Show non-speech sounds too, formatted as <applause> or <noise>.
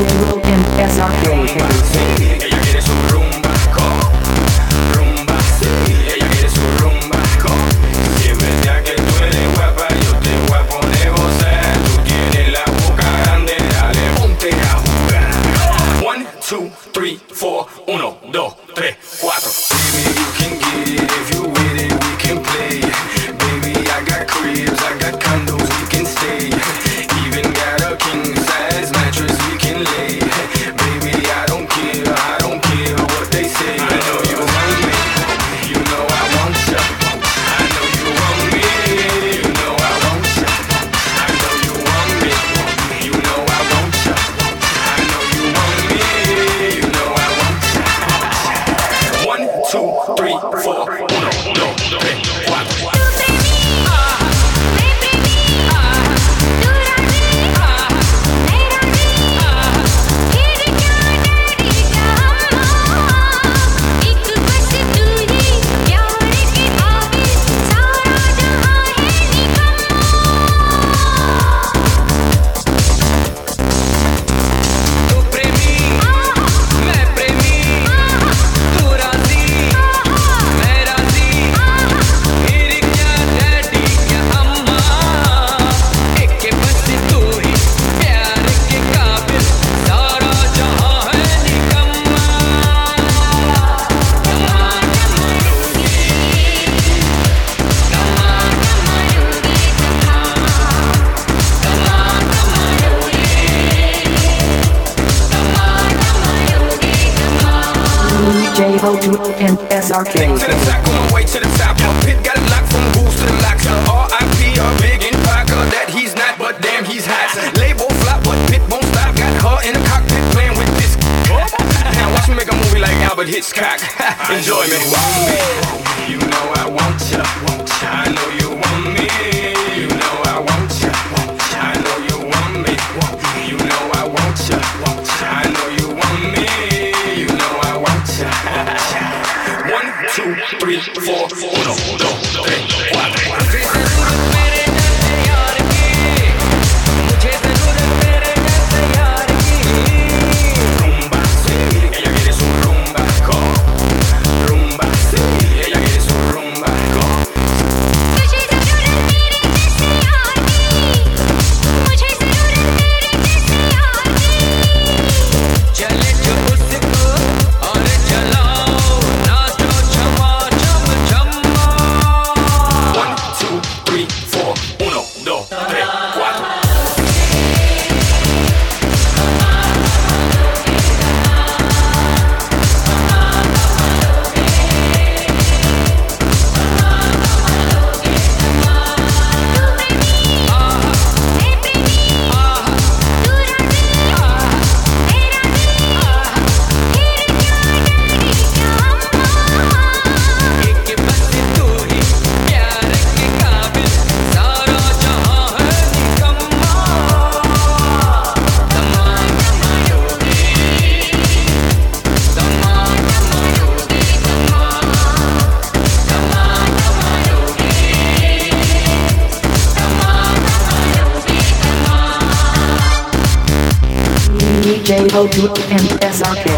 cultural and SRK. W-O-U-N-S-R-K. Take to the top, on the way to the top. My pit got it locked from boost to the locks. R.I.P. a big in popular that he's not, but damn, he's hot. Label flop, but pit won't stop. Got her in the cockpit playing with this. now watch me make a movie like Alfred Hitchcock. <laughs> Enjoy me. You know I want you. I know you 4, 4, 2, 3 J-O-B-M-S-R-K.